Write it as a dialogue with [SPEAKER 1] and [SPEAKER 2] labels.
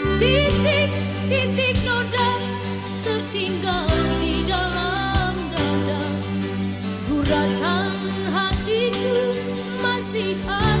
[SPEAKER 1] Titik-titik noda tertinggal di dalam dada. Guratan hatiku masih ada.